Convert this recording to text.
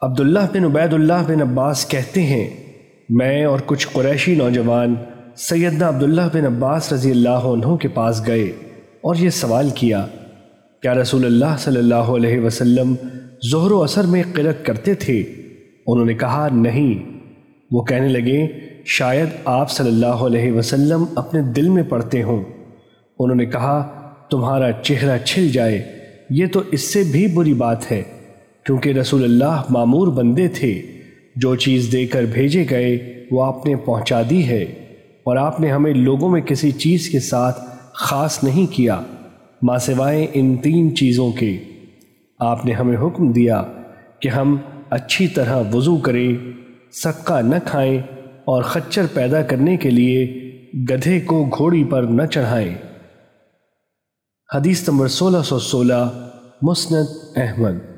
عبداللہ بن عبید اللہ بن عباس کہتے ہیں، میں اور کچھ قریشی نوجوان سیدنا عبداللہ بن عباس رضی اللہ عنہ کے پاس گئے اور یہ سوال کیا کیا رسول اللہ صلی اللہ علیہ وسلم ظہر و اثر میں قرت کرتے تھے؟ انہوں نے کہا، نہیں۔ وہ کہنے لگے، شاید آپ صلی اللہ علیہ وسلم اپنے دل میں پڑھتے ہوں۔ انہوں نے کہا، تمہارا چہرہ چھل جائے، یہ تو اس سے بھی بری بات ہے۔ کیونکہ رسول اللہ معمور بندے تھے، جو چیز دے کر بھیجے گئے، وہ آپ نے پہنچا دی ہے۔ اور آپ نے ہمیں لوگوں میں کسی چیز کے ساتھ خاص نہیں کیا ماں سوائے ان تین چیزوں کے۔ آپ نے ہمیں حکم دیا کہ ہم اچھی طرح وضو کریں، سکہ نہ کھائیں اور خچر پیدا کرنے کے لیے گدھے کو گھوڑی پر نہ چڑھائیں۔ حدیث نمبر سولہ سو سولہ، مسند احمد۔